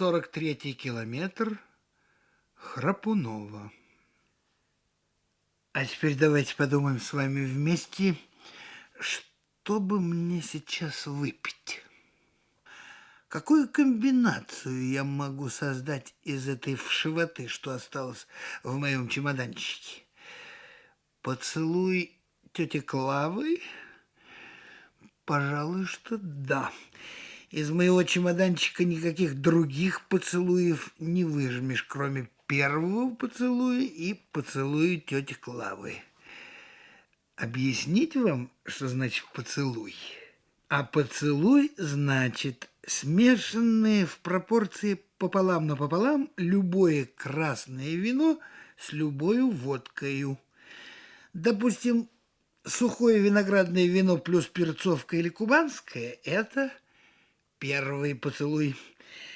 43-й километр Храпунова. А теперь давайте подумаем с вами вместе, что бы мне сейчас выпить. Какую комбинацию я могу создать из этой вшивоты, что осталось в моем чемоданчике? Поцелуй тети Клавы? Пожалуй, что да. Из моего чемоданчика никаких других поцелуев не выжмешь, кроме первого поцелуя и поцелуя тети Клавы. Объяснить вам, что значит поцелуй? А поцелуй значит смешанное в пропорции пополам на пополам любое красное вино с любой водкою. Допустим, сухое виноградное вино плюс перцовка или кубанское – это первый поцелуй.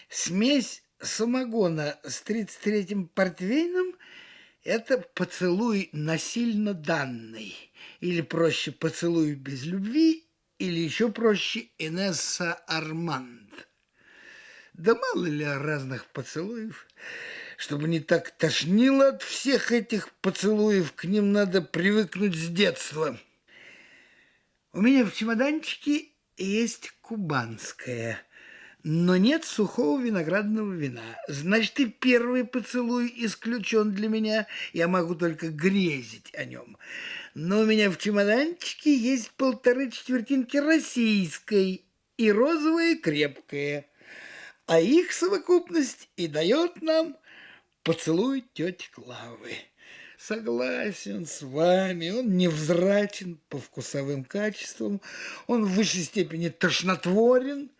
Смесь самогона с 33-м портвейном – это поцелуй насильно данный, или проще поцелуй без любви, или еще проще Инесса Арманд. Да мало ли разных поцелуев. Чтобы не так тошнило от всех этих поцелуев, к ним надо привыкнуть с детства. У меня в чемоданчике есть кубанская, но нет сухого виноградного вина. Значит, и первый поцелуй исключен для меня. Я могу только грезить о нем. Но у меня в чемоданчике есть полторы четвертинки российской и розовая крепкая. А их совокупность и дает нам поцелуй тети Клавы. Согласен с вами, он невзрачен по вкусовым качествам, он в высшей степени тошнотворен,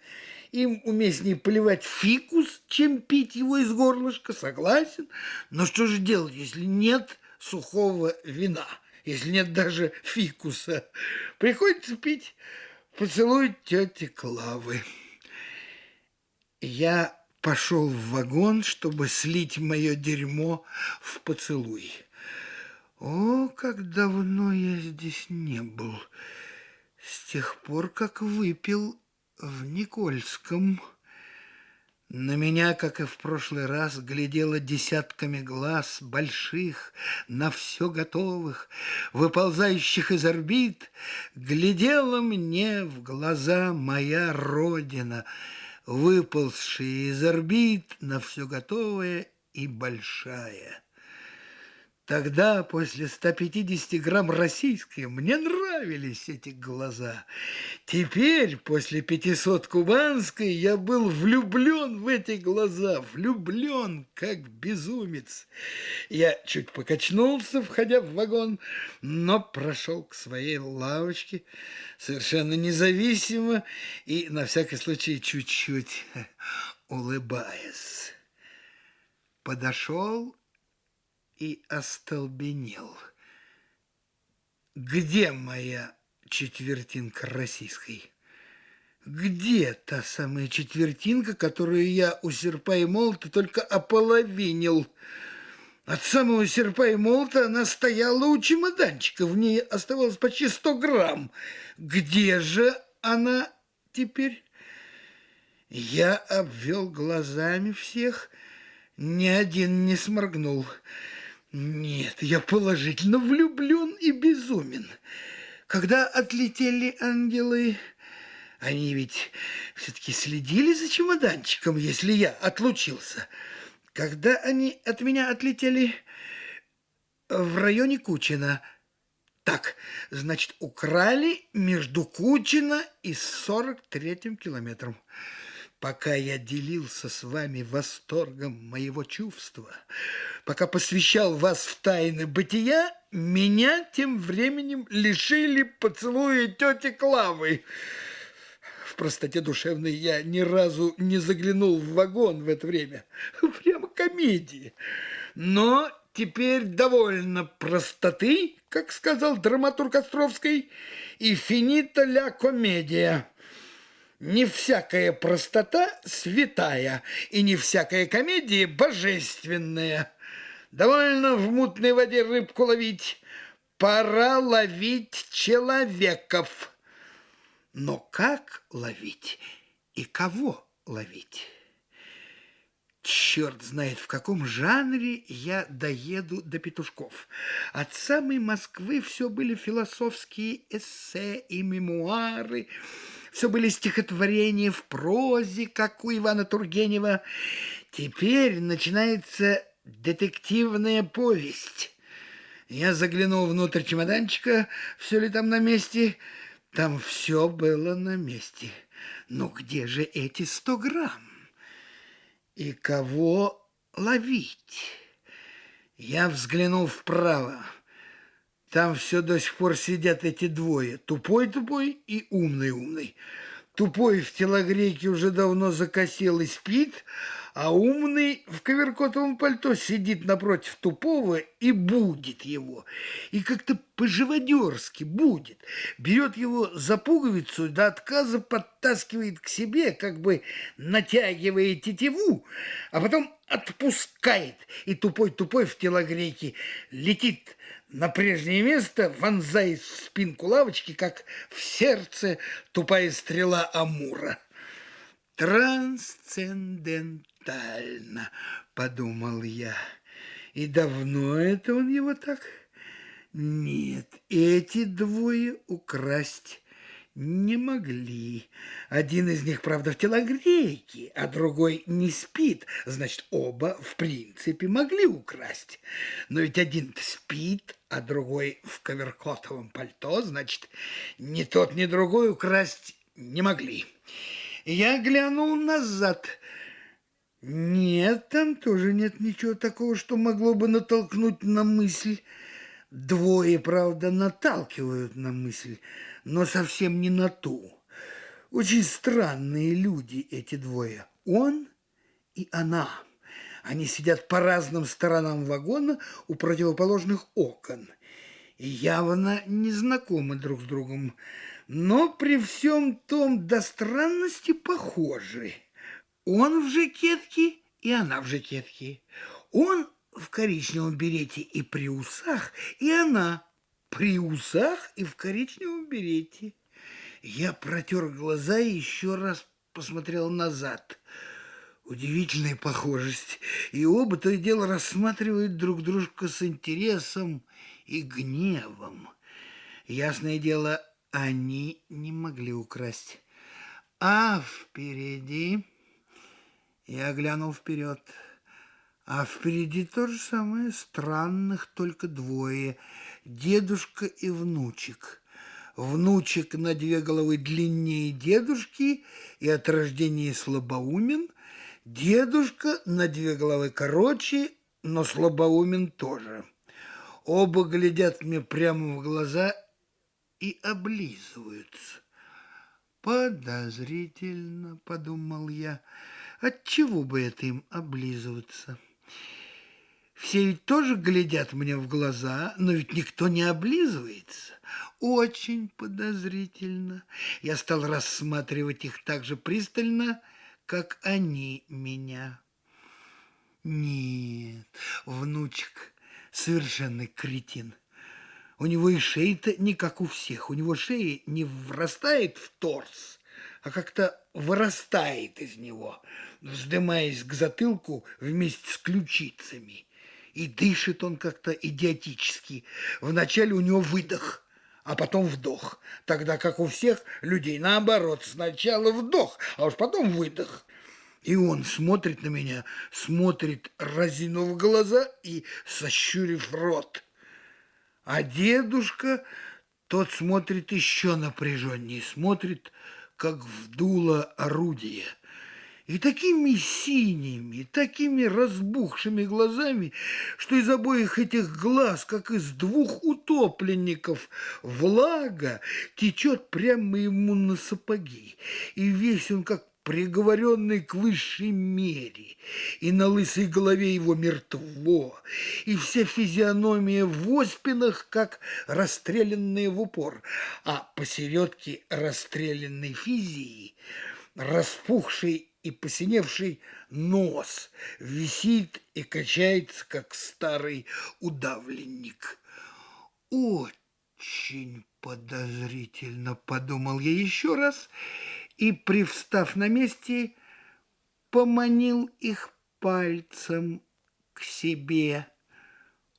им уместнее поливать фикус, чем пить его из горлышка, согласен. Но что же делать, если нет сухого вина, если нет даже фикуса? Приходится пить поцелуй тети Клавы. Я пошел в вагон, чтобы слить мое дерьмо в поцелуй. О, как давно я здесь не был, с тех пор, как выпил в Никольском. На меня, как и в прошлый раз, глядело десятками глаз, больших, на все готовых, выползающих из орбит, глядела мне в глаза моя родина — выползшая из орбит на все готовое и большая. Тогда, после 150 грамм российской, мне нравились эти глаза. Теперь, после 500 кубанской, я был влюблен в эти глаза, влюблен, как безумец. Я чуть покачнулся, входя в вагон, но прошел к своей лавочке совершенно независимо и, на всякий случай, чуть-чуть улыбаясь. Подошел и остолбенел. Где моя четвертинка российской? Где та самая четвертинка, которую я у серпа и молота только ополовинил? От самого серпа и молота она стояла у чемоданчика, в ней оставалось почти сто грамм. Где же она теперь? Я обвел глазами всех, ни один не сморгнул. Нет, я положительно влюблен и безумен. Когда отлетели ангелы, они ведь все-таки следили за чемоданчиком, если я отлучился. Когда они от меня отлетели в районе Кучина, так, значит, украли между Кучина и 43-м километром. Пока я делился с вами восторгом моего чувства, пока посвящал вас в тайны бытия, меня тем временем лишили поцелуя тети Клавы. В простоте душевной я ни разу не заглянул в вагон в это время. Прямо комедии. Но теперь довольно простоты, как сказал драматург Островский, и финита ля комедия. Не всякая простота святая, и не всякая комедия божественная. Довольно в мутной воде рыбку ловить, пора ловить человеков. Но как ловить и кого ловить? Черт знает, в каком жанре я доеду до петушков. От самой Москвы все были философские эссе и мемуары, все были стихотворения в прозе, как у Ивана Тургенева. Теперь начинается детективная повесть. Я заглянул внутрь чемоданчика, все ли там на месте. Там все было на месте. Но где же эти сто грамм? И кого ловить? Я взглянул вправо. Там все до сих пор сидят эти двое. Тупой-тупой и умный-умный. Тупой в телогрейке уже давно закосел и спит, а умный в коверкотовом пальто сидит напротив тупого и будет его. И как-то по-живодерски будет. Берет его за пуговицу, до отказа подтаскивает к себе, как бы натягивая тетиву, а потом отпускает. И тупой-тупой в телогрейке летит на прежнее место, вонзаясь в спинку лавочки, как в сердце тупая стрела Амура. Трансцендентально, подумал я. И давно это он его так? Нет, эти двое украсть не могли. Один из них, правда, в телогрейке, а другой не спит. Значит, оба, в принципе, могли украсть. Но ведь один спит, а другой в коверкотовом пальто. Значит, ни тот, ни другой украсть не могли. Я глянул назад. Нет, там тоже нет ничего такого, что могло бы натолкнуть на мысль. Двое, правда, наталкивают на мысль, но совсем не на ту. Очень странные люди эти двое. Он и она. Они сидят по разным сторонам вагона у противоположных окон и явно не знакомы друг с другом но при всем том до странности похожи. Он в жакетке, и она в жакетке. Он в коричневом берете и при усах, и она при усах и в коричневом берете. Я протер глаза и еще раз посмотрел назад. Удивительная похожесть. И оба то и дело рассматривают друг дружку с интересом и гневом. Ясное дело, они не могли украсть. А впереди... Я глянул вперед. А впереди то же самое, странных только двое. Дедушка и внучек. Внучек на две головы длиннее дедушки и от рождения слабоумен. Дедушка на две головы короче, но слабоумен тоже. Оба глядят мне прямо в глаза и облизываются. Подозрительно, подумал я, отчего бы это им облизываться? Все ведь тоже глядят мне в глаза, но ведь никто не облизывается. Очень подозрительно. Я стал рассматривать их так же пристально, как они меня. Нет, внучек совершенный кретин. У него и шея-то не как у всех. У него шея не врастает в торс, а как-то вырастает из него, вздымаясь к затылку вместе с ключицами. И дышит он как-то идиотически. Вначале у него выдох, а потом вдох. Тогда как у всех людей наоборот, сначала вдох, а уж потом выдох. И он смотрит на меня, смотрит, разинув глаза и сощурив рот. А дедушка, тот смотрит еще напряженнее, смотрит, как вдуло орудие. И такими синими, такими разбухшими глазами, что из обоих этих глаз, как из двух утопленников, влага течет прямо ему на сапоги. И весь он как приговоренный к высшей мере, и на лысой голове его мертво, и вся физиономия в оспинах, как расстрелянные в упор, а посередке расстрелянной физии распухший и посиневший нос висит и качается, как старый удавленник. Очень подозрительно, подумал я еще раз, и, привстав на месте, поманил их пальцем к себе.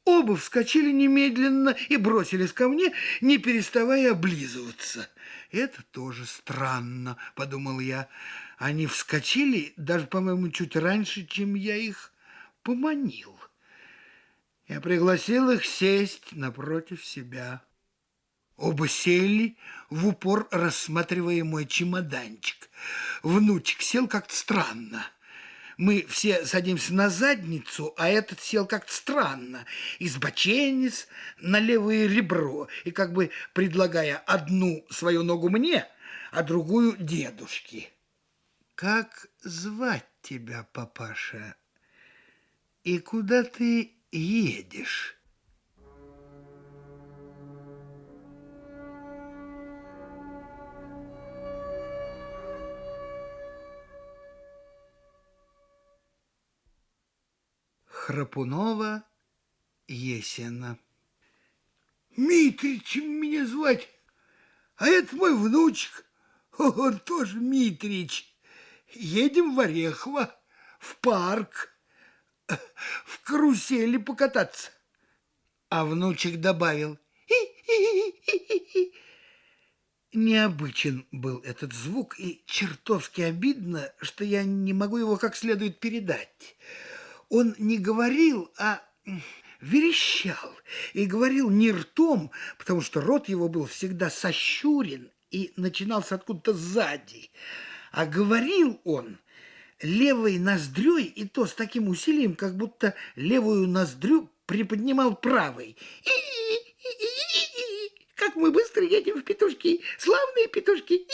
Оба вскочили немедленно и бросились ко мне, не переставая облизываться. «Это тоже странно», — подумал я. «Они вскочили даже, по-моему, чуть раньше, чем я их поманил». Я пригласил их сесть напротив себя. Оба сели, в упор рассматривая мой чемоданчик. Внучек сел как-то странно. Мы все садимся на задницу, а этот сел как-то странно, избоченец на левое ребро, и как бы предлагая одну свою ногу мне, а другую дедушке. «Как звать тебя, папаша? И куда ты едешь?» Храпунова Есена. Митричем меня звать, а это мой внучек, он тоже Митрич. Едем в Орехово, в парк, в карусели покататься. А внучек добавил Необычен был этот звук, и чертовски обидно, что я не могу его как следует передать он не говорил, а верещал. И говорил не ртом, потому что рот его был всегда сощурен и начинался откуда-то сзади. А говорил он левой ноздрёй, и то с таким усилием, как будто левую ноздрю приподнимал правой. Как мы быстро едем в петушки, славные петушки.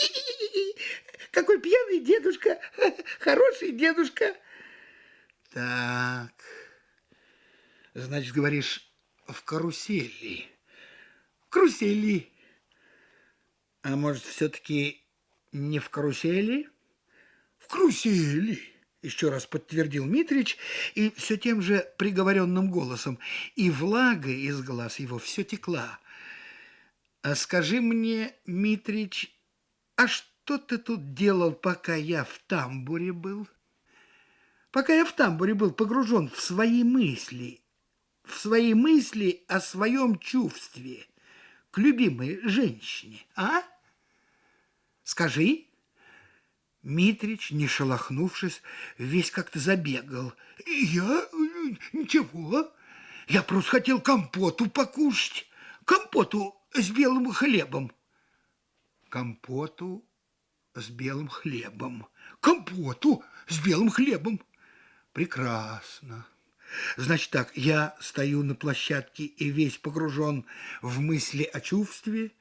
Какой пьяный дедушка, хороший дедушка. Так, значит, говоришь, в карусели. В карусели. А может, все-таки не в карусели? Карусели, еще раз подтвердил Митрич, и все тем же приговоренным голосом, и влага из глаз его все текла. А скажи мне, Митрич, а что ты тут делал, пока я в тамбуре был? Пока я в тамбуре был погружен в свои мысли, в свои мысли о своем чувстве к любимой женщине, а? Скажи. Митрич, не шелохнувшись, весь как-то забегал. Я? Ничего. Я просто хотел компоту покушать. Компоту с белым хлебом. Компоту с белым хлебом. Компоту с белым хлебом. Прекрасно. Значит так, я стою на площадке и весь погружен в мысли о чувстве,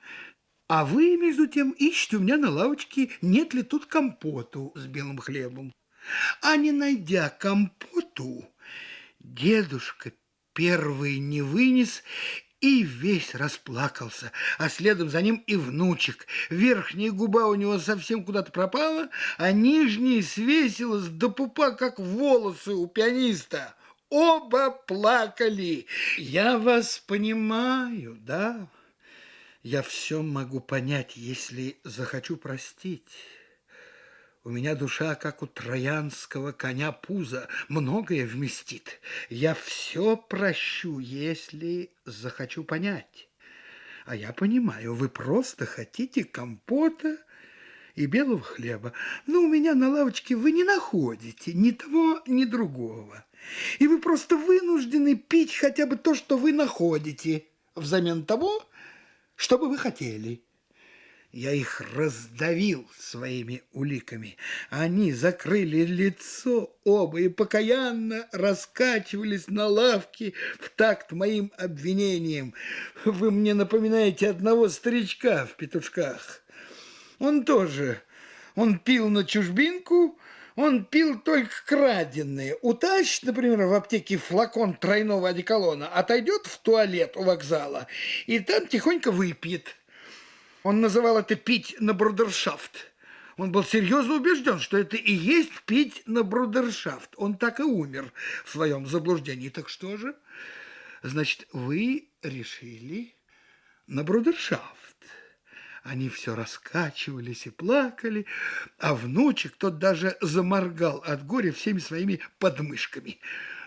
а вы, между тем, ищете у меня на лавочке, нет ли тут компоту с белым хлебом. А не найдя компоту, дедушка первый не вынес и весь расплакался, а следом за ним и внучек. Верхняя губа у него совсем куда-то пропала, а нижняя свесилась до пупа, как волосы у пианиста. Оба плакали. Я вас понимаю, да? Я все могу понять, если захочу простить. У меня душа, как у троянского коня пуза, многое вместит. Я все прощу, если захочу понять. А я понимаю, вы просто хотите компота и белого хлеба. Но у меня на лавочке вы не находите ни того, ни другого. И вы просто вынуждены пить хотя бы то, что вы находите, взамен того, что бы вы хотели. Я их раздавил своими уликами. Они закрыли лицо оба и покаянно раскачивались на лавке в такт моим обвинениям. Вы мне напоминаете одного старичка в петушках. Он тоже, он пил на чужбинку, он пил только краденые. Утащит, например, в аптеке флакон тройного одеколона, отойдет в туалет у вокзала и там тихонько выпьет – он называл это пить на брудершафт. Он был серьезно убежден, что это и есть пить на брудершафт. Он так и умер в своем заблуждении. Так что же? Значит, вы решили на брудершафт. Они все раскачивались и плакали, а внучек тот даже заморгал от горя всеми своими подмышками.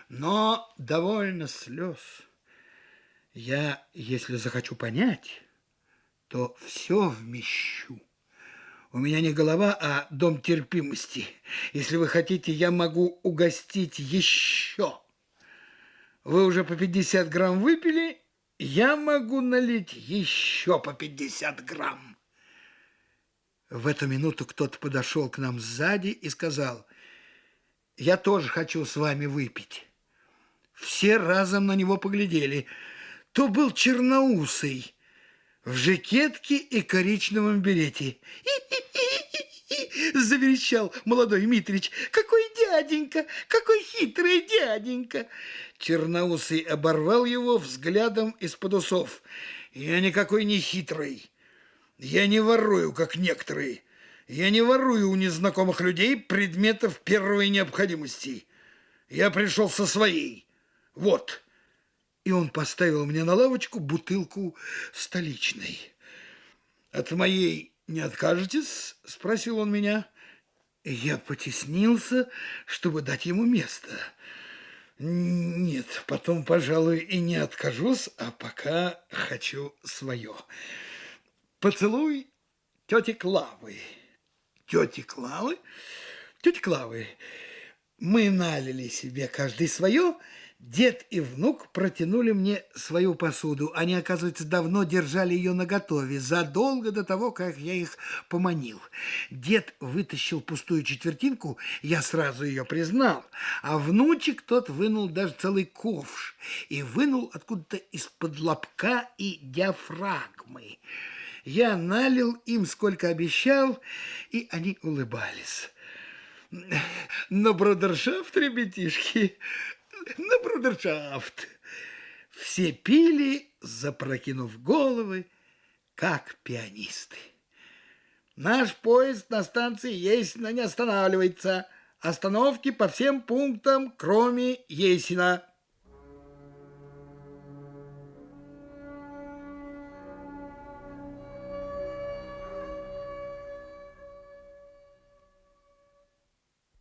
Но довольно слез. Я, если захочу понять, то все вмещу. У меня не голова, а дом терпимости. Если вы хотите, я могу угостить еще. Вы уже по 50 грамм выпили, я могу налить еще по 50 грамм. В эту минуту кто-то подошел к нам сзади и сказал, я тоже хочу с вами выпить. Все разом на него поглядели. То был черноусый в жакетке и коричневом берете. Заверещал молодой Митрич. Какой дяденька, какой хитрый дяденька. Черноусый оборвал его взглядом из-под усов. Я никакой не хитрый. Я не ворую, как некоторые. Я не ворую у незнакомых людей предметов первой необходимости. Я пришел со своей. Вот. И он поставил мне на лавочку бутылку столичной. От моей не откажетесь? Спросил он меня. Я потеснился, чтобы дать ему место. Нет, потом, пожалуй, и не откажусь, а пока хочу свое. Поцелуй тети Клавы. Тети Клавы? Тети Клавы, мы налили себе каждый свое, Дед и внук протянули мне свою посуду. Они, оказывается, давно держали ее наготове, задолго до того, как я их поманил. Дед вытащил пустую четвертинку, я сразу ее признал, а внучек тот вынул даже целый ковш и вынул откуда-то из-под лобка и диафрагмы. Я налил им, сколько обещал, и они улыбались. Но бродершафт, ребятишки, на брудершафт. Все пили, запрокинув головы, как пианисты. Наш поезд на станции Есина не останавливается. Остановки по всем пунктам, кроме Есина.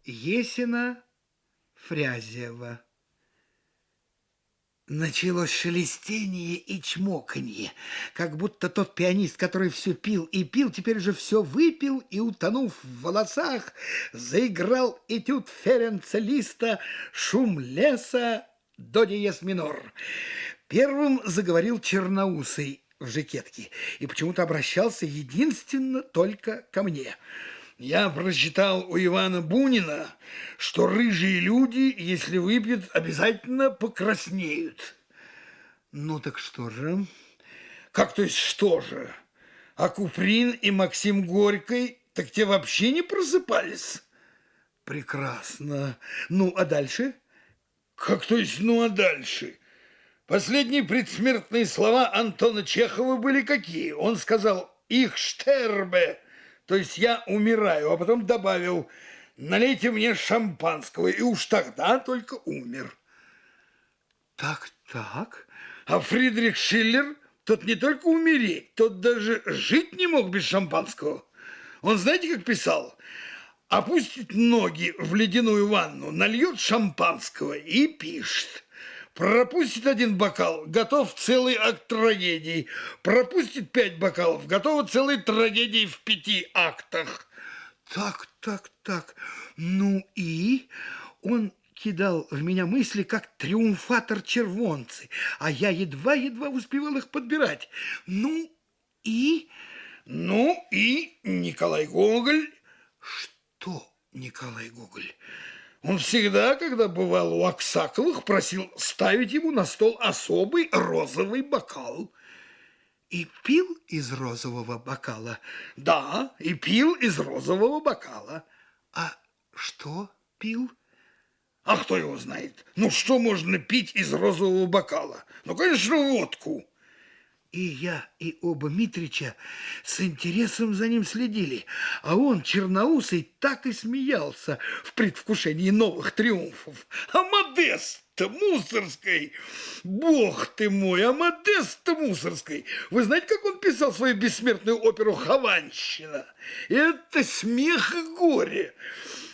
Есина, Фрязева. Началось шелестение и чмоканье, как будто тот пианист, который все пил и пил, теперь же все выпил и, утонув в волосах, заиграл этюд Ференца Листа «Шум леса до диез минор». Первым заговорил Черноусый в жакетке и почему-то обращался единственно только ко мне – я прочитал у Ивана Бунина, что рыжие люди, если выпьют, обязательно покраснеют. Ну так что же? Как то есть что же? А Куприн и Максим Горький, так те вообще не просыпались? Прекрасно. Ну, а дальше? Как то есть, ну, а дальше? Последние предсмертные слова Антона Чехова были какие? Он сказал «Их штербе», то есть я умираю, а потом добавил, налейте мне шампанского, и уж тогда только умер. Так, так. А Фридрих Шиллер, тот не только умереть, тот даже жить не мог без шампанского. Он знаете, как писал? Опустит ноги в ледяную ванну, нальет шампанского и пишет. Пропустит один бокал, готов целый акт трагедии. Пропустит пять бокалов, готова целая трагедия в пяти актах. Так, так, так. Ну и он кидал в меня мысли, как триумфатор червонцы, а я едва-едва успевал их подбирать. Ну и... Ну и Николай Гоголь... Что Николай Гоголь? Он всегда, когда бывал у Аксаковых, просил ставить ему на стол особый розовый бокал. И пил из розового бокала. Да, и пил из розового бокала. А что пил? А кто его знает? Ну, что можно пить из розового бокала? Ну, конечно, водку. И я, и оба Митрича с интересом за ним следили, а он, черноусый, так и смеялся в предвкушении новых триумфов. А Модест! Модеста Мусорской. Бог ты мой, а Модеста Мусорской. Вы знаете, как он писал свою бессмертную оперу «Хованщина»? Это смех и горе.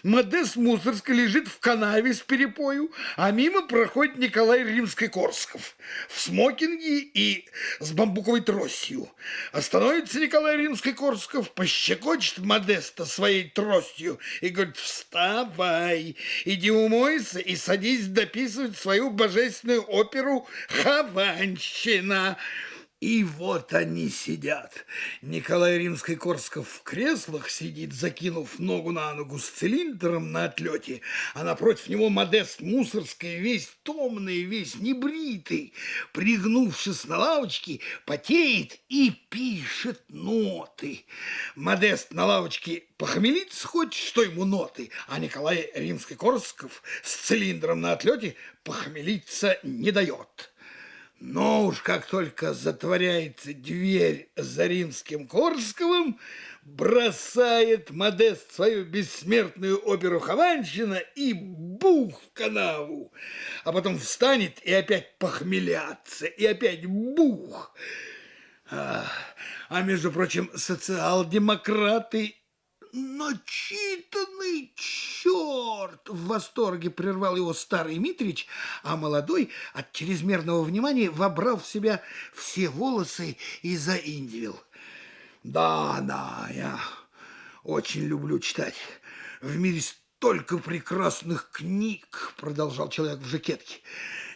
Модест Мусорский лежит в канаве с перепою, а мимо проходит Николай Римский-Корсков в смокинге и с бамбуковой тростью. Остановится Николай Римский-Корсков, пощекочет Модеста своей тростью и говорит, вставай, иди умойся и садись дописывать свою божественную оперу «Хованщина». И вот они сидят. Николай Римский-Корсков в креслах сидит, закинув ногу на ногу с цилиндром на отлете, а напротив него Модест Мусорский, весь томный, весь небритый, пригнувшись на лавочке, потеет и пишет ноты. Модест на лавочке похмелиться хочет, что ему ноты, а Николай Римский-Корсков с цилиндром на отлете похмелиться не дает. Но уж как только затворяется дверь за римским Корсковым, бросает Модест свою бессмертную оперу Хованщина и бух в канаву, а потом встанет и опять похмеляться, и опять бух. А, а между прочим, социал-демократы начитанный черт!» В восторге прервал его старый Митрич, а молодой от чрезмерного внимания вобрал в себя все волосы и заиндивил. «Да, да, я очень люблю читать. В мире столько прекрасных книг!» Продолжал человек в жакетке.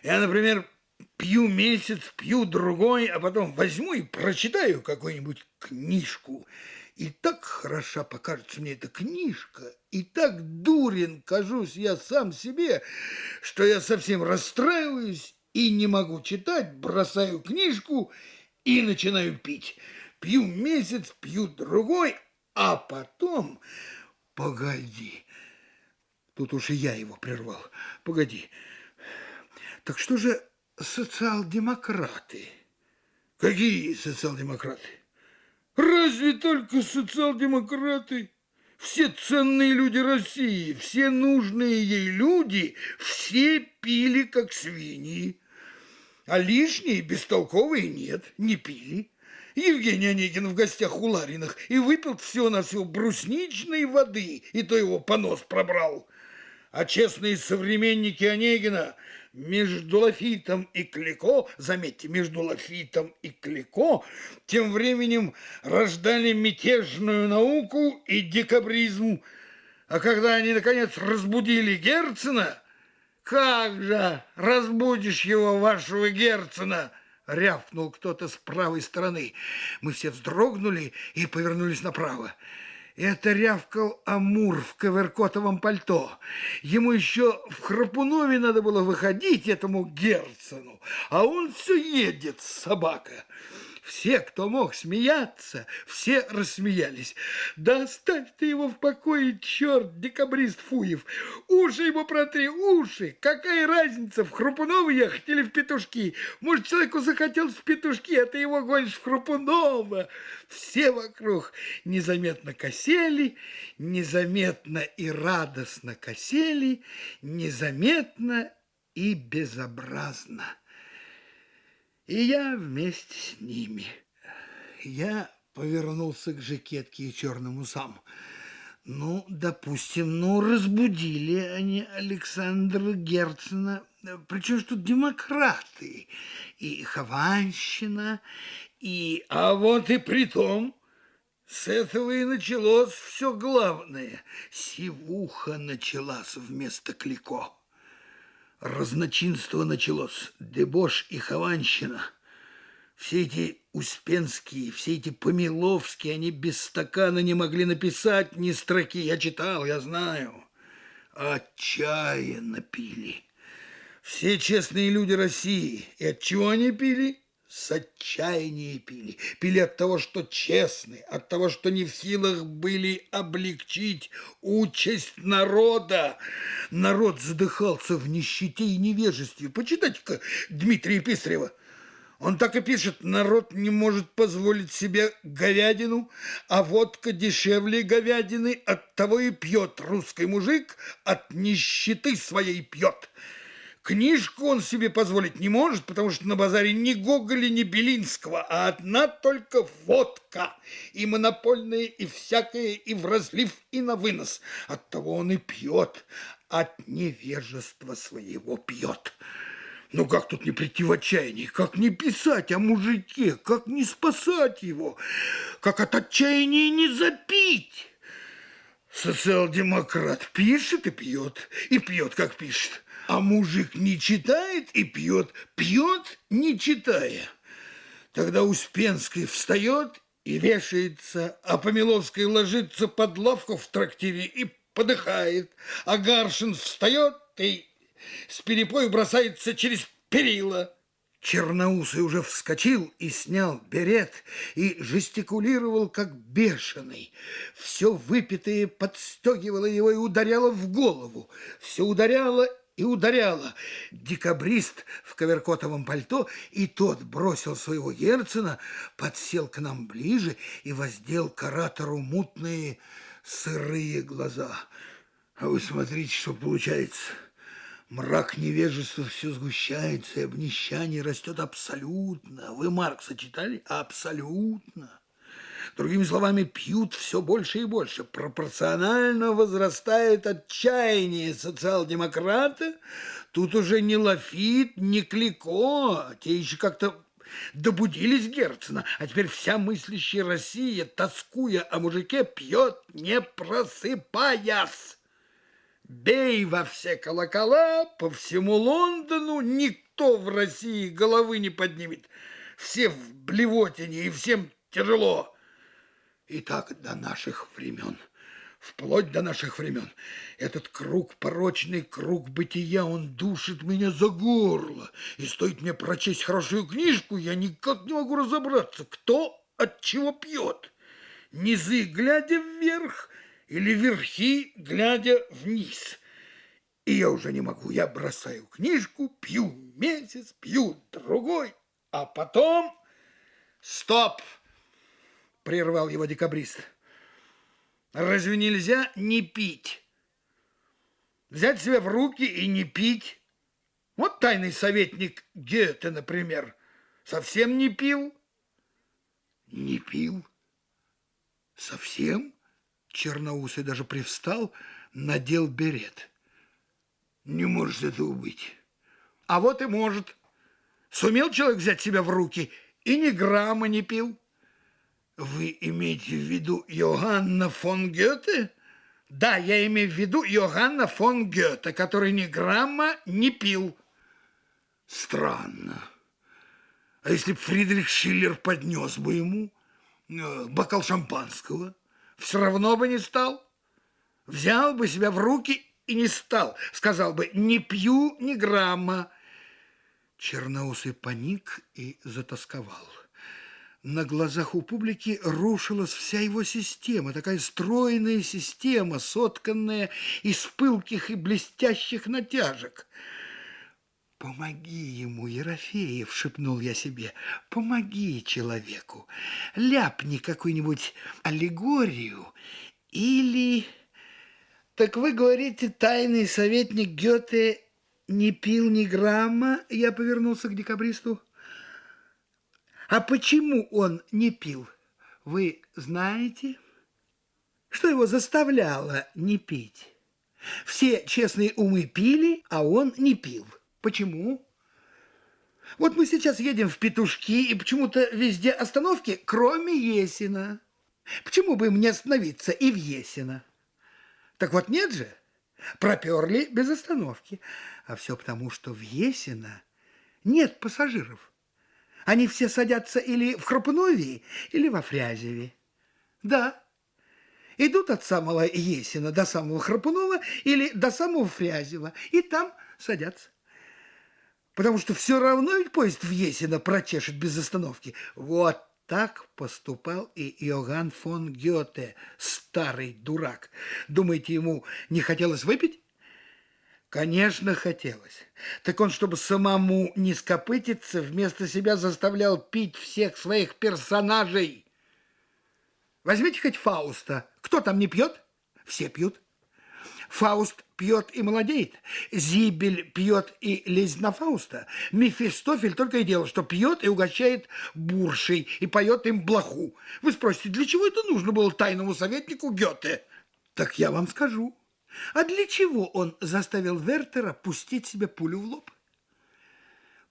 «Я, например, пью месяц, пью другой, а потом возьму и прочитаю какую-нибудь книжку». И так хороша покажется мне эта книжка, и так дурен кажусь я сам себе, что я совсем расстраиваюсь и не могу читать, бросаю книжку и начинаю пить. Пью месяц, пью другой, а потом... Погоди. Тут уж и я его прервал. Погоди. Так что же социал-демократы? Какие социал-демократы? Разве только социал-демократы? Все ценные люди России, все нужные ей люди, все пили, как свиньи. А лишние, бестолковые нет, не пили. Евгений Онегин в гостях у Лариных и выпил все на все брусничной воды, и то его понос пробрал. А честные современники Онегина между Лафитом и Клико, заметьте, между Лафитом и Клико, тем временем рождали мятежную науку и декабризм. А когда они, наконец, разбудили Герцена, «Как же разбудишь его, вашего Герцена?» — рявкнул кто-то с правой стороны. Мы все вздрогнули и повернулись направо. Это рявкал Амур в коверкотовом пальто. Ему еще в Храпунове надо было выходить этому Герцену, а он все едет, собака. Все, кто мог смеяться, все рассмеялись. Да оставь ты его в покое, черт, декабрист Фуев. Уши ему протри, уши. Какая разница, в Хрупунова ехать или в Петушки? Может, человеку захотелось в Петушки, а ты его гонишь в Хрупунова. Все вокруг незаметно косели, незаметно и радостно косели, незаметно и безобразно и я вместе с ними. Я повернулся к жакетке и черным усам. Ну, допустим, ну, разбудили они Александра Герцена. Причем что демократы и Хованщина, и... А вот и при том, с этого и началось все главное. Сивуха началась вместо Клико. Разночинство началось, дебош и хованщина. Все эти Успенские, все эти Помиловские, они без стакана не могли написать ни строки. Я читал, я знаю. Отчаянно пили. Все честные люди России. И от чего они пили? С отчаяния пили. Пили от того, что честны, от того, что не в силах были облегчить участь народа. Народ задыхался в нищете и невежестве. Почитайте-ка Дмитрия Писарева. Он так и пишет, народ не может позволить себе говядину, а водка дешевле говядины, от того и пьет русский мужик, от нищеты своей пьет. Книжку он себе позволить не может, потому что на базаре ни Гоголя, ни Белинского, а одна только водка. И монопольная, и всякое, и в разлив, и на вынос. Оттого он и пьет, от невежества своего пьет. Ну как тут не прийти в отчаяние? Как не писать о мужике? Как не спасать его? Как от отчаяния не запить? Социал-демократ пишет и пьет, и пьет, как пишет. А мужик не читает и пьет, пьет, не читая. Тогда Успенский встает и вешается, а Помиловский ложится под лавку в трактире и подыхает, а Гаршин встает и с перепою бросается через перила. Черноусый уже вскочил и снял берет и жестикулировал, как бешеный. Все выпитое подстегивало его и ударяло в голову. Все ударяло и ударяло. Декабрист в коверкотовом пальто, и тот бросил своего Герцена, подсел к нам ближе и воздел к оратору мутные сырые глаза. А вы смотрите, что получается. Мрак невежества все сгущается, и обнищание растет абсолютно. Вы Маркса читали? Абсолютно. Другими словами, пьют все больше и больше. Пропорционально возрастает отчаяние социал-демократа. Тут уже не Лафит, не Клико, те еще как-то добудились Герцена, а теперь вся мыслящая Россия, тоскуя о мужике, пьет, не просыпаясь. Бей во все колокола, по всему Лондону никто в России головы не поднимет. Все в блевотине и всем тяжело. И так до наших времен, вплоть до наших времен. Этот круг, порочный круг бытия, он душит меня за горло. И стоит мне прочесть хорошую книжку, я никак не могу разобраться, кто от чего пьет. Низы, глядя вверх, или верхи, глядя вниз. И я уже не могу, я бросаю книжку, пью месяц, пью другой, а потом... Стоп! Прервал его декабрист. Разве нельзя не пить? Взять себя в руки и не пить? Вот тайный советник Гёте, например, совсем не пил? Не пил? Совсем? Черноусый даже привстал, надел берет. Не может этого быть. А вот и может. Сумел человек взять себя в руки и ни грамма не пил. Вы имеете в виду Йоганна фон Гёте? Да, я имею в виду Йоганна фон Гёте, который ни грамма не пил. Странно. А если б Фридрих Шиллер поднес бы ему э, бокал шампанского – все равно бы не стал. Взял бы себя в руки и не стал. Сказал бы, не пью ни грамма. Черноусый паник и затасковал. На глазах у публики рушилась вся его система, такая стройная система, сотканная из пылких и блестящих натяжек – «Помоги ему, Ерофеев!» – шепнул я себе. «Помоги человеку! Ляпни какую-нибудь аллегорию или...» «Так вы говорите, тайный советник Гёте не пил ни грамма?» Я повернулся к декабристу. «А почему он не пил? Вы знаете?» Что его заставляло не пить? Все честные умы пили, а он не пил. Почему? Вот мы сейчас едем в Петушки, и почему-то везде остановки, кроме Есина. Почему бы мне остановиться и в Есина? Так вот нет же, проперли без остановки. А все потому, что в Есина нет пассажиров. Они все садятся или в Храпунове, или во Фрязеве. Да, идут от самого Есина до самого Храпунова или до самого Фрязева, и там садятся потому что все равно ведь поезд в Есино прочешет без остановки. Вот так поступал и Иоганн фон Гёте, старый дурак. Думаете, ему не хотелось выпить? Конечно, хотелось. Так он, чтобы самому не скопытиться, вместо себя заставлял пить всех своих персонажей. Возьмите хоть Фауста. Кто там не пьет? Все пьют. Фауст пьет и молодеет. Зибель пьет и лезет на Фауста. Мефистофель только и делает, что пьет и угощает буршей и поет им блоху. Вы спросите, для чего это нужно было тайному советнику Гёте? Так я вам скажу. А для чего он заставил Вертера пустить себе пулю в лоб?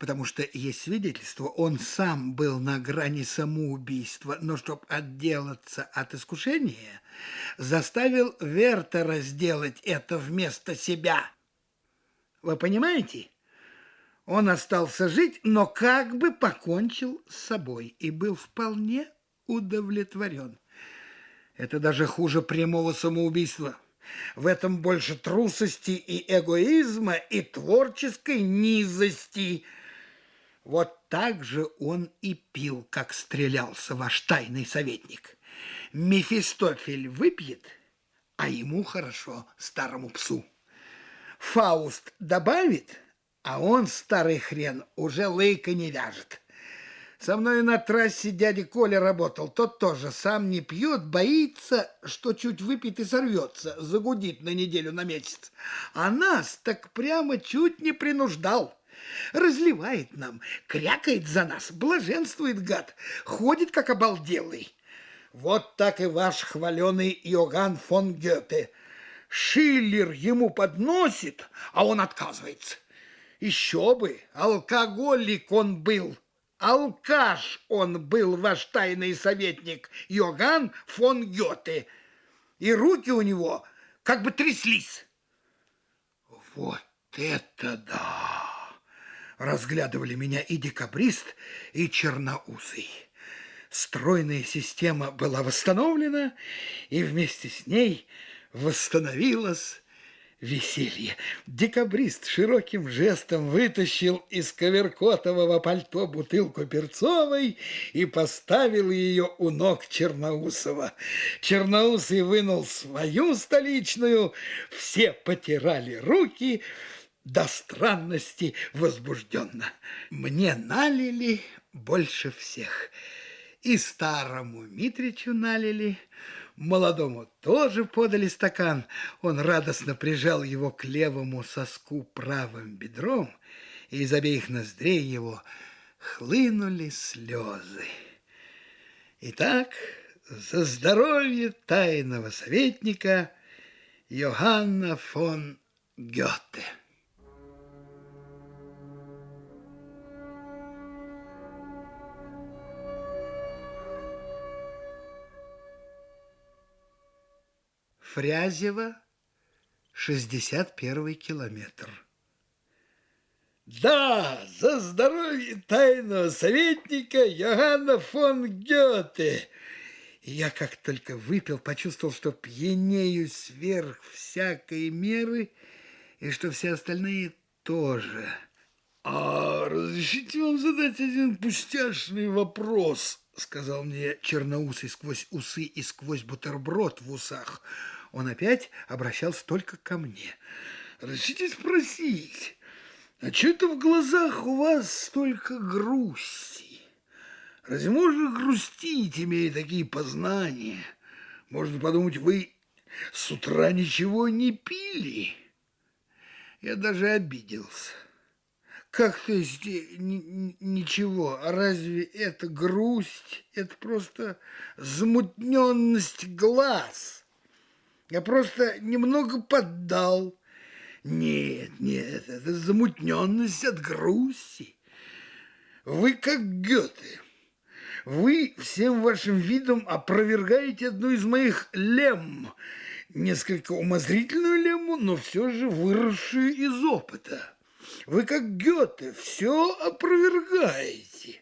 потому что есть свидетельство, он сам был на грани самоубийства, но чтобы отделаться от искушения, заставил Вертера сделать это вместо себя. Вы понимаете? Он остался жить, но как бы покончил с собой и был вполне удовлетворен. Это даже хуже прямого самоубийства. В этом больше трусости и эгоизма, и творческой низости – вот так же он и пил, как стрелялся ваш тайный советник. Мефистофель выпьет, а ему хорошо, старому псу. Фауст добавит, а он, старый хрен, уже лейка не вяжет. Со мной на трассе дядя Коля работал. Тот тоже сам не пьет, боится, что чуть выпьет и сорвется, загудит на неделю, на месяц. А нас так прямо чуть не принуждал. Разливает нам, крякает за нас, блаженствует гад, ходит как обалделый. Вот так и ваш хваленый Иоганн фон Гёте. Шиллер ему подносит, а он отказывается. Еще бы, алкоголик он был. Алкаш он был, ваш тайный советник Йоганн фон Гёте. И руки у него как бы тряслись. Вот это да! разглядывали меня и декабрист, и черноусый. Стройная система была восстановлена, и вместе с ней восстановилось веселье. Декабрист широким жестом вытащил из коверкотового пальто бутылку перцовой и поставил ее у ног Черноусова. Черноусый вынул свою столичную, все потирали руки, до странности возбужденно. Мне налили больше всех. И старому Митричу налили, молодому тоже подали стакан. Он радостно прижал его к левому соску правым бедром, и из обеих ноздрей его хлынули слезы. Итак, за здоровье тайного советника Йоганна фон Гёте. Фрязево, 61 километр. Да, за здоровье тайного советника Йоганна фон Гёте. Я как только выпил, почувствовал, что пьянею сверх всякой меры, и что все остальные тоже. А разрешите вам задать один пустяшный вопрос, сказал мне черноусый сквозь усы и сквозь бутерброд в усах. Он опять обращался только ко мне. «Разрешите спросить, а что это в глазах у вас столько грусти? Разве можно грустить, имея такие познания? Можно подумать, вы с утра ничего не пили?» Я даже обиделся. Как то есть ничего? А разве это грусть? Это просто замутненность глаз. Я просто немного поддал. Нет, нет, это замутненность от грусти. Вы как Гёте. Вы всем вашим видом опровергаете одну из моих лемм, несколько умозрительную лемму, но все же выросшую из опыта. Вы как Гёте все опровергаете.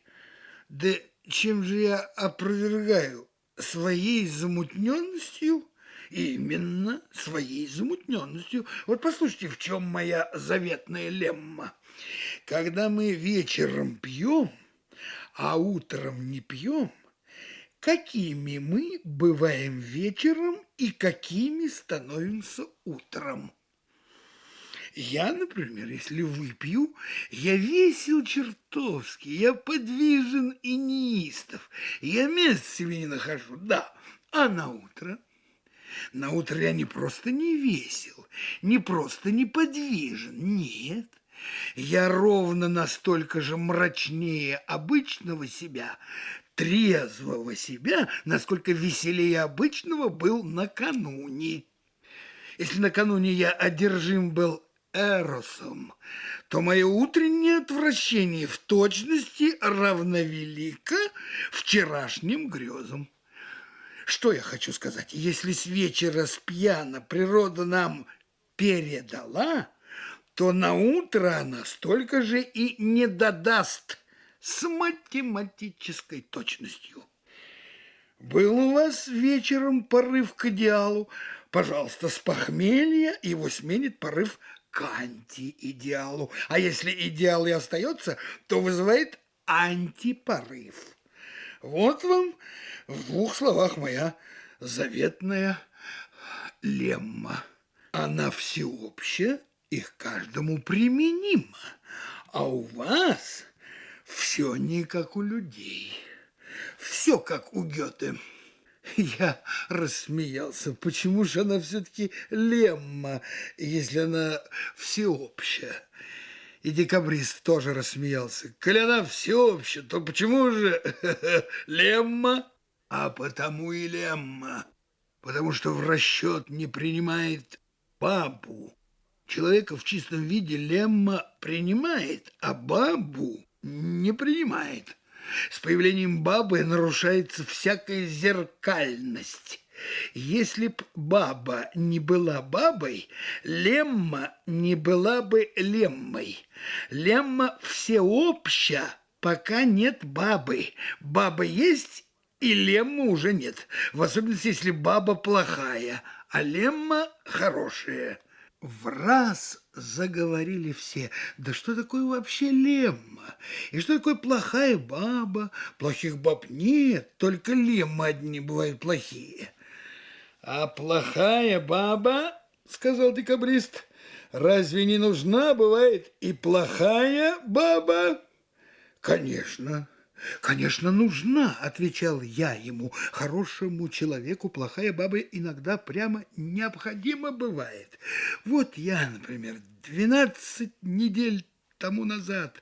Да чем же я опровергаю? Своей замутненностью? Именно своей замутненностью. Вот послушайте, в чем моя заветная лемма. Когда мы вечером пьем, а утром не пьем, какими мы бываем вечером и какими становимся утром. Я, например, если выпью, я весел чертовски, я подвижен и неистов, я мест себе не нахожу, да, а на утро – На утро я не просто не весел, не просто неподвижен, нет. Я ровно настолько же мрачнее обычного себя, трезвого себя, насколько веселее обычного был накануне. Если накануне я одержим был Эросом, то мое утреннее отвращение в точности равновелико вчерашним грезам. Что я хочу сказать? Если с вечера с пьяна природа нам передала, то на утро она столько же и не додаст с математической точностью. Был у вас вечером порыв к идеалу? Пожалуйста, с похмелья его сменит порыв к антиидеалу. А если идеал и остается, то вызывает антипорыв. Вот вам в двух словах моя заветная лемма. Она всеобщая и к каждому применима. А у вас все не как у людей, все как у Гёте. Я рассмеялся. Почему же она все-таки лемма, если она всеобщая? И декабрист тоже рассмеялся. Коли она всеобщая, то почему же лемма? А потому и лемма. Потому что в расчет не принимает бабу. Человека в чистом виде лемма принимает, а бабу не принимает. С появлением бабы нарушается всякая зеркальность. Если б баба не была бабой, лемма не была бы леммой. Лемма всеобща, пока нет бабы. Баба есть, и лемма уже нет. В особенности, если баба плохая, а лемма хорошая. В раз заговорили все. Да что такое вообще лемма? И что такое плохая баба? Плохих баб нет, только леммы одни бывают плохие. А плохая баба, сказал декабрист, разве не нужна бывает и плохая баба? Конечно, «Конечно, нужна», — отвечал я ему. «Хорошему человеку плохая баба иногда прямо необходима бывает. Вот я, например, двенадцать недель тому назад.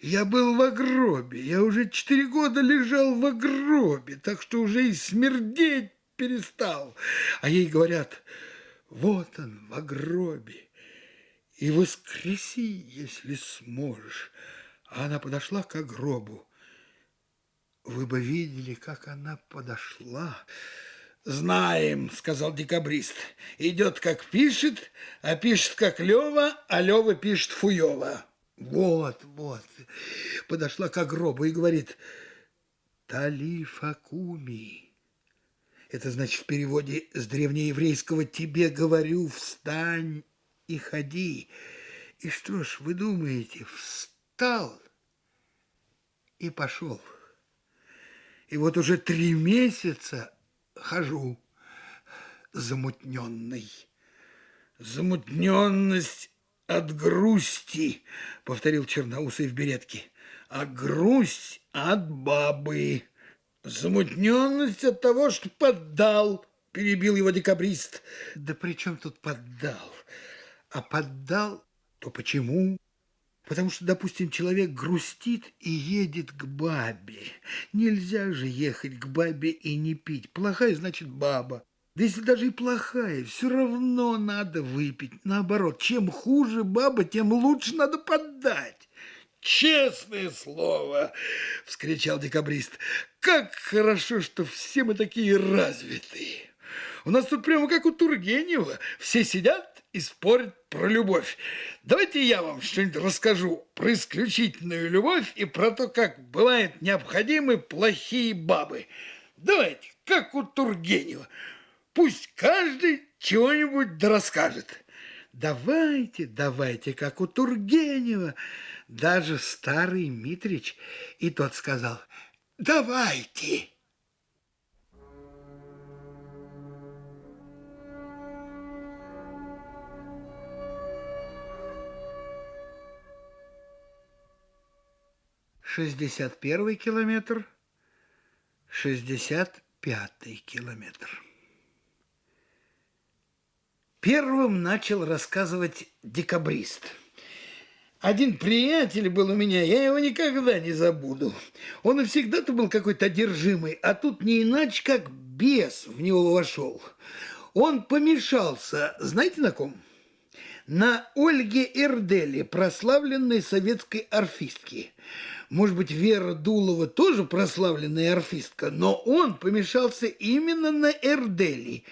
Я был в гробе, я уже четыре года лежал в гробе, так что уже и смердеть перестал. А ей говорят, вот он в гробе, и воскреси, если сможешь. А она подошла к гробу. Вы бы видели, как она подошла. «Знаем», — сказал декабрист. «Идет, как пишет, а пишет, как Лева, а Лева пишет Фуева». «Вот, вот». Подошла к гробу и говорит «Талифакуми». Это значит в переводе с древнееврейского «тебе говорю, встань и ходи». И что ж, вы думаете, встал и пошел. И вот уже три месяца хожу замутненный. Замутненность от грусти, повторил черноусый в беретке. А грусть от бабы. Замутненность от того, что поддал, перебил его декабрист. Да при чем тут поддал? А поддал, то почему? Потому что, допустим, человек грустит и едет к бабе. Нельзя же ехать к бабе и не пить. Плохая значит баба. Да если даже и плохая, все равно надо выпить. Наоборот, чем хуже баба, тем лучше надо поддать. «Честное слово!» — вскричал декабрист. «Как хорошо, что все мы такие развитые! У нас тут прямо как у Тургенева. Все сидят и спорят про любовь. Давайте я вам что-нибудь расскажу про исключительную любовь и про то, как бывают необходимы плохие бабы. Давайте, как у Тургенева. Пусть каждый чего-нибудь да расскажет. Давайте, давайте, как у Тургенева. Даже старый Митрич и тот сказал, давайте. шестьдесят первый километр, шестьдесят пятый километр. Первым начал рассказывать декабрист. Один приятель был у меня, я его никогда не забуду. Он и всегда-то был какой-то одержимый, а тут не иначе, как бес в него вошел. Он помешался, знаете на ком? На Ольге Эрдели, прославленной советской орфистке. Может быть, Вера Дулова тоже прославленная орфистка, но он помешался именно на Эрдели.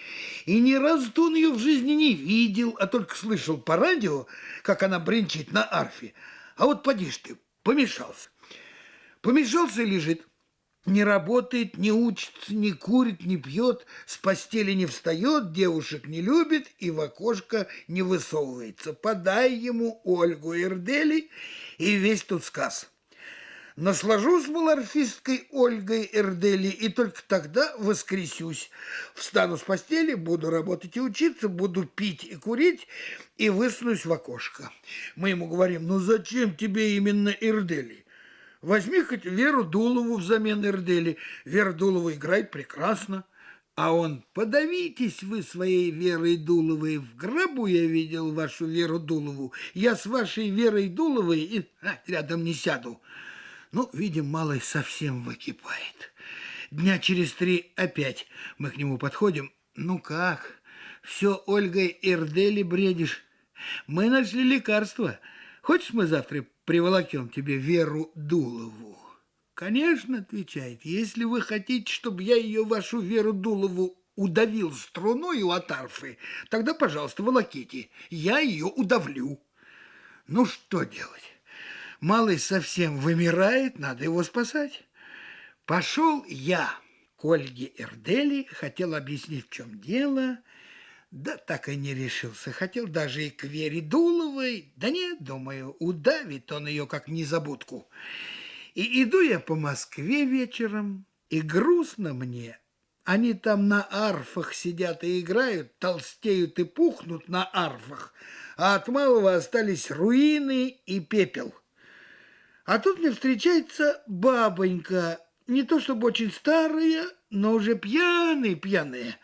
И ни разу он ее в жизни не видел, а только слышал по радио, как она бренчит на арфе. А вот поди ты, помешался. Помешался и лежит. Не работает, не учится, не курит, не пьет, с постели не встает, девушек не любит и в окошко не высовывается. Подай ему Ольгу Эрдели и весь тут сказ. Наслажусь малорфисткой Ольгой Эрдели и только тогда воскресюсь. Встану с постели, буду работать и учиться, буду пить и курить и высунусь в окошко. Мы ему говорим, ну зачем тебе именно Эрдели? Возьми хоть Веру Дулову взамен Эрдели. Вера Дулова играет прекрасно. А он, подавитесь вы своей Верой Дуловой. В гробу я видел вашу Веру Дулову. Я с вашей Верой Дуловой и а, рядом не сяду. Ну, видим, малый совсем выкипает. Дня через три опять мы к нему подходим. Ну как? Все Ольгой Эрдели бредишь? Мы нашли лекарство. Хочешь, мы завтра приволокем тебе Веру Дулову? Конечно, отвечает, если вы хотите, чтобы я ее, вашу Веру Дулову, удавил струной от арфы, тогда, пожалуйста, волоките, я ее удавлю. Ну, что делать? Малый совсем вымирает, надо его спасать. Пошел я к Ольге Эрдели, хотел объяснить, в чем дело, да так и не решился. Хотел даже и к Вере Дуловой, да нет, думаю, удавит он ее как незабудку. И иду я по Москве вечером, и грустно мне. Они там на арфах сидят и играют, толстеют и пухнут на арфах, а от малого остались руины и пепел – а тут мне встречается бабонька, не то чтобы очень старая, но уже пьяная-пьяная.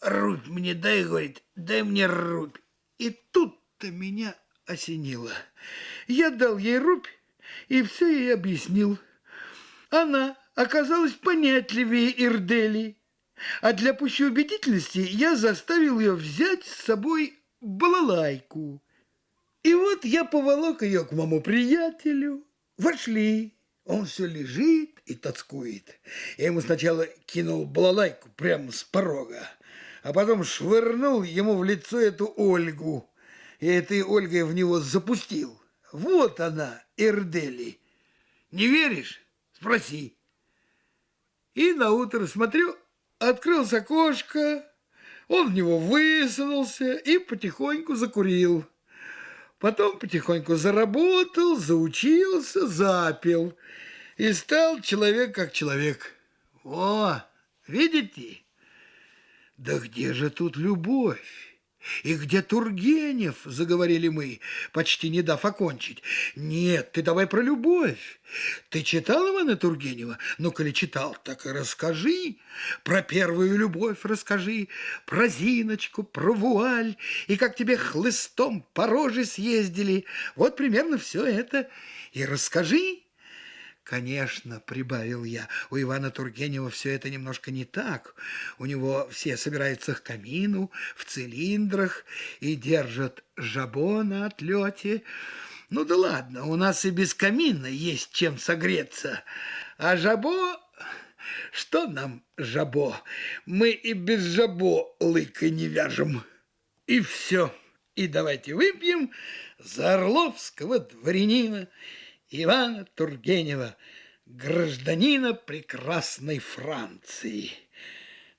Рубь мне дай, говорит, дай мне рубь. И тут-то меня осенило. Я дал ей рубь и все ей объяснил. Она оказалась понятливее Ирдели, а для пущей убедительности я заставил ее взять с собой балалайку. И вот я поволок ее к моему приятелю, Вошли. Он все лежит и тоскует. Я ему сначала кинул балалайку прямо с порога, а потом швырнул ему в лицо эту Ольгу. И этой Ольгой в него запустил. Вот она, Эрдели. Не веришь? Спроси. И на утро смотрю, открылось окошко, он в него высунулся и потихоньку закурил. Потом потихоньку заработал, заучился, запил и стал человек как человек. О, видите? Да где же тут любовь? «И где Тургенев?» – заговорили мы, почти не дав окончить. «Нет, ты давай про любовь. Ты читал Ивана Тургенева? Ну, коли читал, так и расскажи. Про первую любовь расскажи, про Зиночку, про вуаль, и как тебе хлыстом по роже съездили. Вот примерно все это и расскажи». Конечно, прибавил я, у Ивана Тургенева все это немножко не так. У него все собираются к камину в цилиндрах и держат жабо на отлете. Ну да ладно, у нас и без камина есть чем согреться. А жабо... Что нам жабо? Мы и без жабо лыка не вяжем. И все. И давайте выпьем за Орловского дворянина Ивана Тургенева, гражданина прекрасной Франции.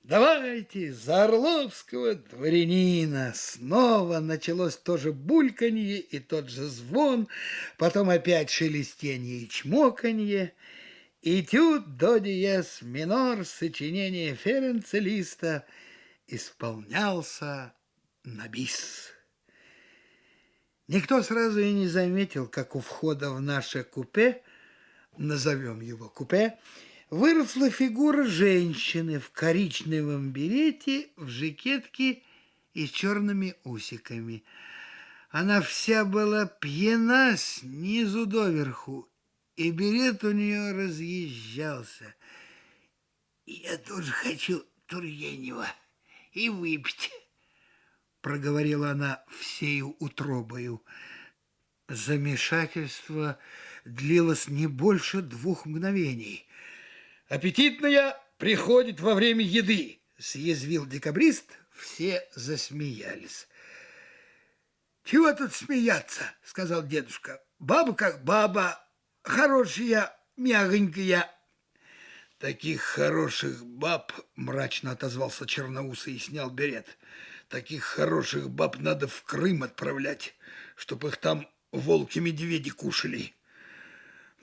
Давайте за Орловского дворянина. Снова началось то же бульканье и тот же звон, потом опять шелестенье и чмоканье. Этюд до диез минор сочинения Ференца Листа исполнялся на бис. Никто сразу и не заметил, как у входа в наше купе, назовем его купе, выросла фигура женщины в коричневом берете, в жакетке и черными усиками. Она вся была пьяна снизу доверху, и берет у нее разъезжался. «Я тоже хочу Тургенева и выпить», — проговорила она всею утробою. Замешательство длилось не больше двух мгновений. «Аппетитная приходит во время еды», — съязвил декабрист. Все засмеялись. «Чего тут смеяться?» — сказал дедушка. «Баба как баба, хорошая, мягонькая». «Таких хороших баб!» — мрачно отозвался Черноусый и снял берет. «Таких хороших баб надо в Крым отправлять, чтоб их там волки-медведи кушали».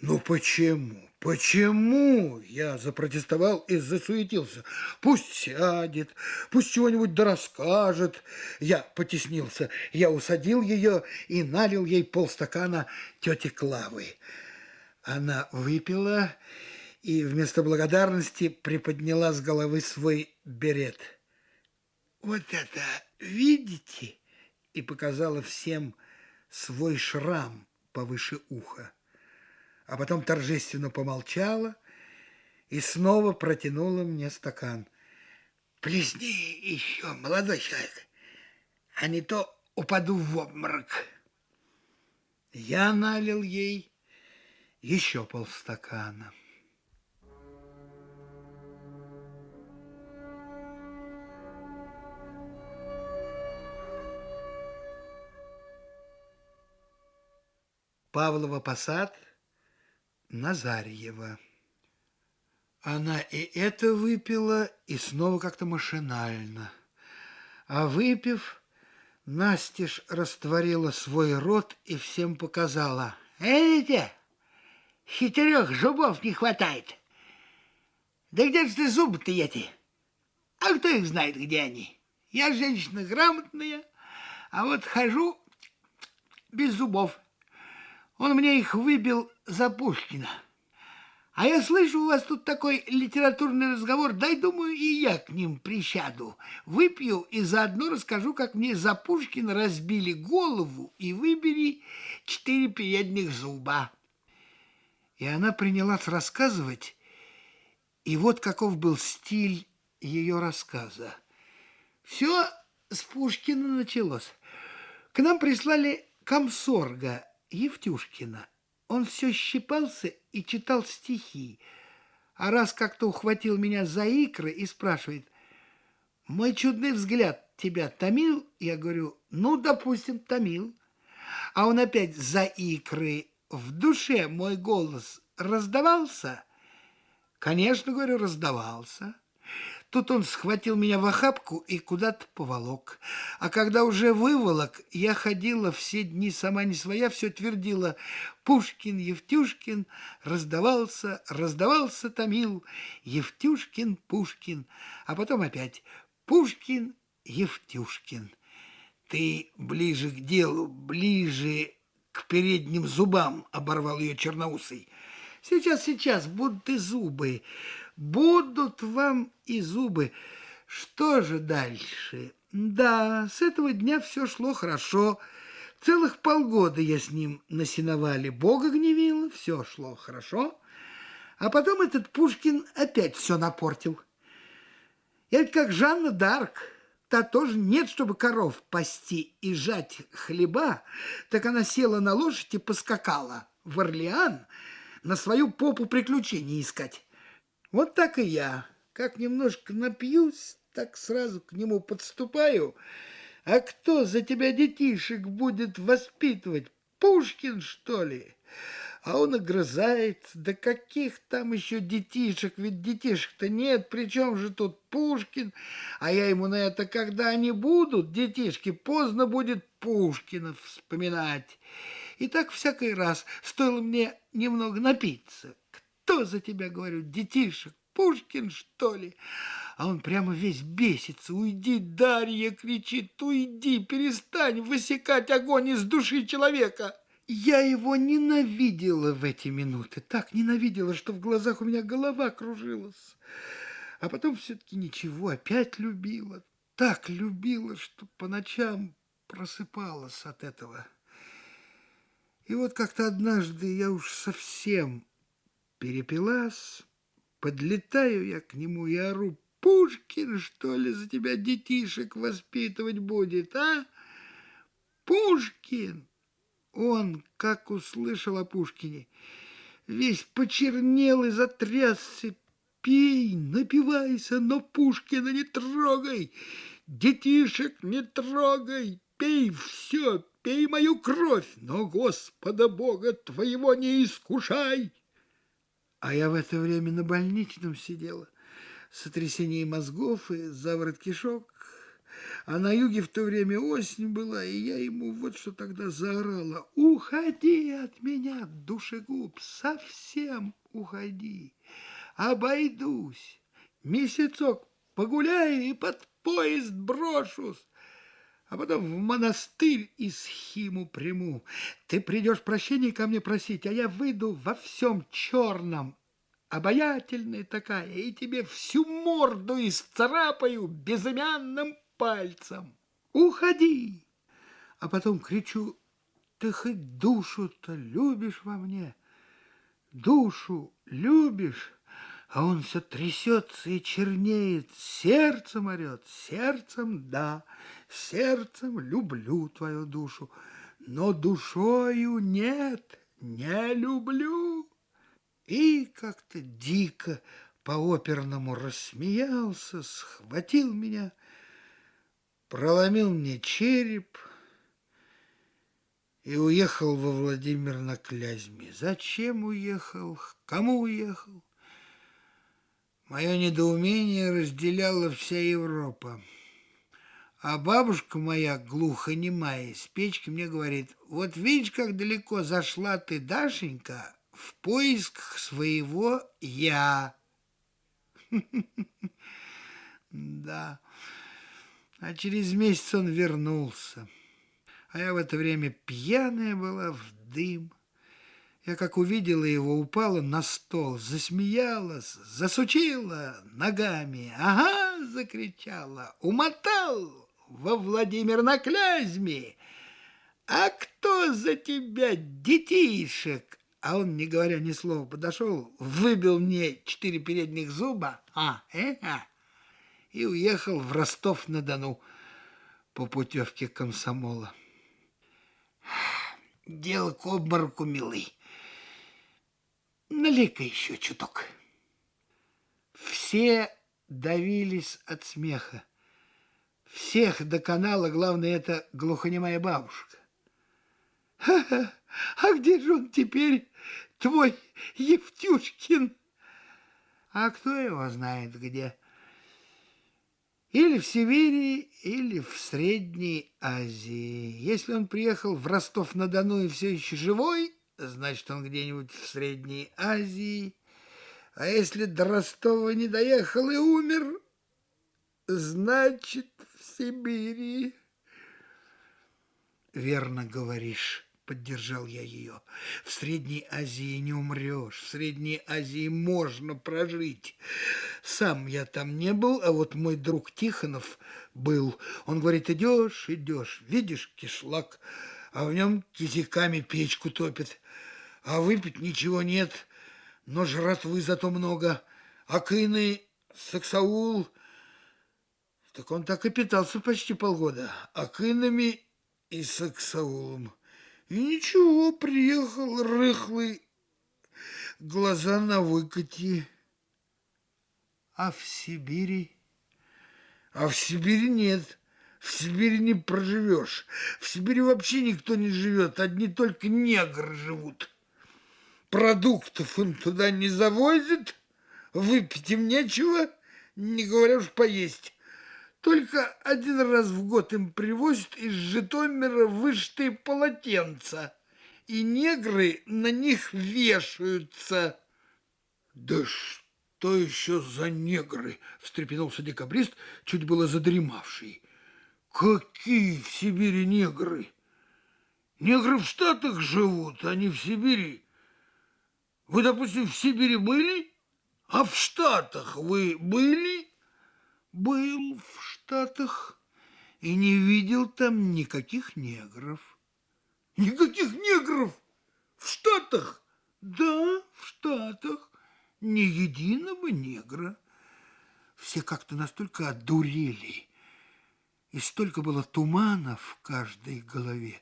«Ну почему? Почему?» Я запротестовал и засуетился. «Пусть сядет, пусть чего-нибудь да расскажет». Я потеснился. Я усадил ее и налил ей полстакана тети Клавы. Она выпила и вместо благодарности приподняла с головы свой берет. «Вот это видите?» и показала всем свой шрам повыше уха а потом торжественно помолчала и снова протянула мне стакан. «Плесни еще, молодой человек, а не то упаду в обморок». Я налил ей еще полстакана. Павлова Посад – Назарьева. Она и это выпила, и снова как-то машинально. А выпив, Настеж растворила свой рот и всем показала. «Видите, четырех зубов не хватает. Да где же ты зубы-то эти? А кто их знает, где они? Я женщина грамотная, а вот хожу без зубов». Он мне их выбил за Пушкина. А я слышу, у вас тут такой литературный разговор. Дай, думаю, и я к ним присяду. Выпью и заодно расскажу, как мне за Пушкина разбили голову и выбери четыре передних зуба. И она принялась рассказывать, и вот каков был стиль ее рассказа. Все с Пушкина началось. К нам прислали комсорга Евтюшкина. Он все щипался и читал стихи, а раз как-то ухватил меня за икры и спрашивает, «Мой чудный взгляд тебя томил?» Я говорю, «Ну, допустим, томил». А он опять за икры. В душе мой голос раздавался? Конечно, говорю, раздавался. Тут он схватил меня в охапку и куда-то поволок. А когда уже выволок, я ходила все дни сама не своя, все твердила «Пушкин, Евтюшкин, раздавался, раздавался Томил, Евтюшкин, Пушкин». А потом опять «Пушкин, Евтюшкин». «Ты ближе к делу, ближе к передним зубам», — оборвал ее черноусый. «Сейчас, сейчас, будут и зубы». Будут вам и зубы. Что же дальше? Да, с этого дня все шло хорошо. Целых полгода я с ним на сеновале Бога гневила, все шло хорошо. А потом этот Пушкин опять все напортил. Ведь как Жанна Дарк, та тоже нет, чтобы коров пасти и жать хлеба, так она села на лошадь и поскакала в Орлеан на свою попу приключений искать. Вот так и я. Как немножко напьюсь, так сразу к нему подступаю. А кто за тебя детишек будет воспитывать? Пушкин, что ли? А он огрызает. Да каких там еще детишек? Ведь детишек-то нет. Причем же тут Пушкин? А я ему на это, когда они будут, детишки, поздно будет Пушкина вспоминать. И так всякий раз стоило мне немного напиться. Кто за тебя, говорю, детишек? Пушкин, что ли? А он прямо весь бесится. Уйди, Дарья, кричит, уйди, перестань высекать огонь из души человека. Я его ненавидела в эти минуты, так ненавидела, что в глазах у меня голова кружилась. А потом все-таки ничего, опять любила. так любила, что по ночам просыпалась от этого. И вот как-то однажды я уж совсем перепилась, подлетаю я к нему и ору, Пушкин, что ли, за тебя детишек воспитывать будет, а? Пушкин! Он, как услышал о Пушкине, весь почернел и затрясся. Пей, напивайся, но Пушкина не трогай, детишек не трогай, пей все, пей мою кровь, но Господа Бога твоего не искушай. А я в это время на больничном сидела, сотрясение мозгов и заворот кишок, а на юге в то время осень была, и я ему вот что тогда заорала. «Уходи от меня, душегуб, совсем уходи, обойдусь, месяцок погуляю и под поезд брошусь, а потом в монастырь и схиму приму. Ты придешь прощения ко мне просить, а я выйду во всем черном, обаятельная такая, и тебе всю морду исцарапаю безымянным пальцем. Уходи! А потом кричу, ты хоть душу-то любишь во мне? Душу любишь? А он все трясется и чернеет, сердцем орет, сердцем, да, сердцем люблю твою душу, но душою нет, не люблю. И как-то дико по-оперному рассмеялся, схватил меня, проломил мне череп и уехал во Владимир на Клязьме. Зачем уехал? Кому уехал? Мое недоумение разделяла вся Европа. А бабушка моя, глухонемая, с печки мне говорит, вот видишь, как далеко зашла ты, Дашенька, в поисках своего «я». Да. А через месяц он вернулся. А я в это время пьяная была в дым. Я, как увидела его, упала на стол, засмеялась, засучила ногами. «Ага!» — закричала. «Умотал во Владимир на Клязьме! А кто за тебя, детишек?» А он, не говоря ни слова, подошел, выбил мне четыре передних зуба, а, э, а, и уехал в Ростов-на-Дону по путевке комсомола. Дело к обмороку, милый. Налей-ка еще чуток. Все давились от смеха. Всех до канала, главное, это глухонемая бабушка. Ха-ха, а где же он теперь, твой Евтюшкин? А кто его знает где? Или в Сибири, или в Средней Азии. Если он приехал в Ростов-на-Дону и все еще живой, значит, он где-нибудь в Средней Азии. А если до Ростова не доехал и умер, значит, Сибири. Верно говоришь, поддержал я ее. В Средней Азии не умрешь, в Средней Азии можно прожить. Сам я там не был, а вот мой друг Тихонов был. Он говорит, идешь, идешь, видишь кишлак, а в нем кизиками печку топит а выпить ничего нет, но жратвы зато много. Акины, саксаул, так он так и питался почти полгода. Акинами и саксаулом. И ничего, приехал рыхлый, глаза на выкате. А в Сибири? А в Сибири нет. В Сибири не проживешь. В Сибири вообще никто не живет, одни только негры живут продуктов им туда не завозят, выпить им нечего, не говоря уж поесть. Только один раз в год им привозят из Житомира вышитые полотенца, и негры на них вешаются. Да что еще за негры? встрепенулся декабрист, чуть было задремавший. Какие в Сибири негры? Негры в Штатах живут, а не в Сибири. Вы, допустим, в Сибири были, а в Штатах вы были? Был в Штатах и не видел там никаких негров. Никаких негров в Штатах? Да, в Штатах. Ни единого негра. Все как-то настолько одурели, и столько было тумана в каждой голове,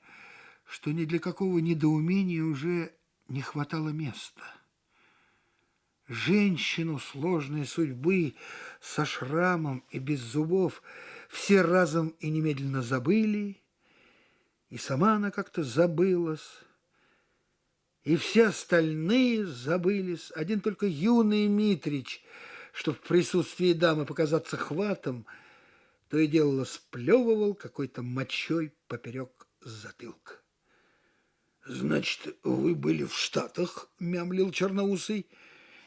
что ни для какого недоумения уже не хватало места. Женщину сложной судьбы со шрамом и без зубов все разом и немедленно забыли, и сама она как-то забылась, и все остальные забылись. Один только юный Митрич, что в присутствии дамы показаться хватом, то и дело сплевывал какой-то мочой поперек затылка. «Значит, вы были в Штатах?» — мямлил Черноусый.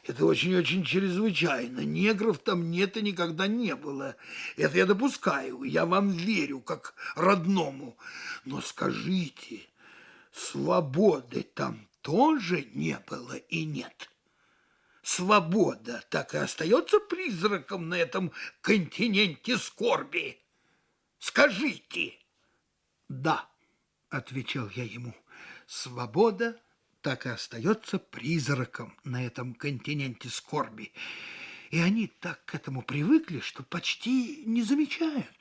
«Это очень-очень чрезвычайно. Негров там нет и никогда не было. Это я допускаю. Я вам верю, как родному. Но скажите, свободы там тоже не было и нет?» Свобода так и остается призраком на этом континенте скорби. Скажите. Да, отвечал я ему. Свобода так и остается призраком на этом континенте скорби. И они так к этому привыкли, что почти не замечают.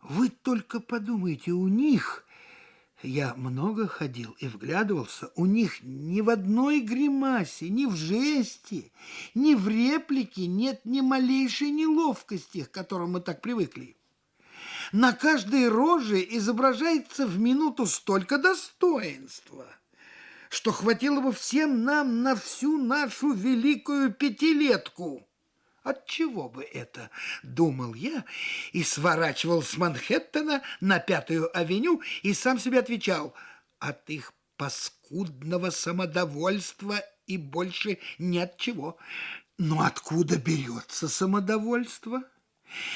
Вы только подумайте, у них, я много ходил и вглядывался, у них ни в одной гримасе, ни в жесте, ни в реплике нет ни малейшей неловкости, к которым мы так привыкли. На каждой роже изображается в минуту столько достоинства, что хватило бы всем нам на всю нашу великую пятилетку. От чего бы это, думал я, и сворачивал с Манхэттена на Пятую авеню и сам себе отвечал, от их паскудного самодовольства и больше ни от чего. Но откуда берется самодовольство?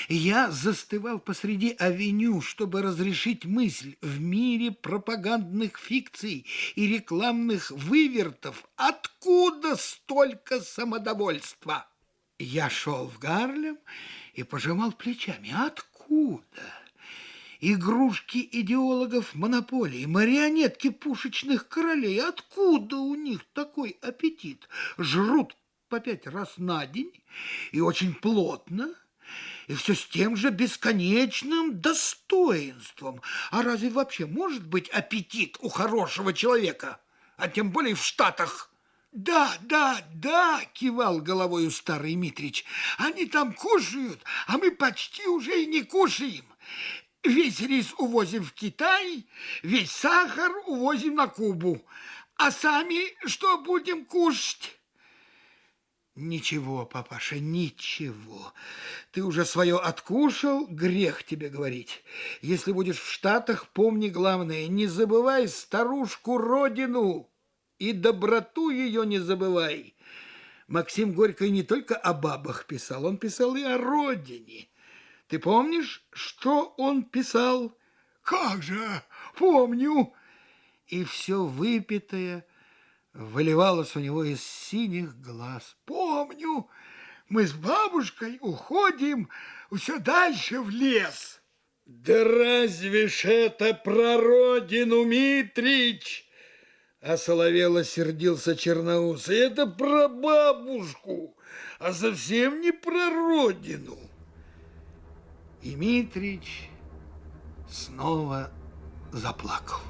Я застывал посреди авеню, чтобы разрешить мысль в мире пропагандных фикций и рекламных вывертов. Откуда столько самодовольства? Я шел в Гарлем и пожимал плечами. Откуда? Игрушки идеологов монополии, марионетки пушечных королей. Откуда у них такой аппетит? Жрут по пять раз на день и очень плотно – и все с тем же бесконечным достоинством. А разве вообще может быть аппетит у хорошего человека, а тем более в Штатах? «Да, да, да!» – кивал головою старый Митрич. «Они там кушают, а мы почти уже и не кушаем. Весь рис увозим в Китай, весь сахар увозим на Кубу. А сами что будем кушать?» Ничего, папаша, ничего. Ты уже свое откушал, грех тебе говорить. Если будешь в Штатах, помни главное, не забывай старушку родину и доброту ее не забывай. Максим Горький не только о бабах писал, он писал и о родине. Ты помнишь, что он писал? Как же, помню. И все выпитое – выливалось у него из синих глаз. Помню, мы с бабушкой уходим все дальше в лес. Да разве ж это про родину, Митрич? А Соловело сердился Черноус. Это про бабушку, а совсем не про родину. И Митрич снова заплакал.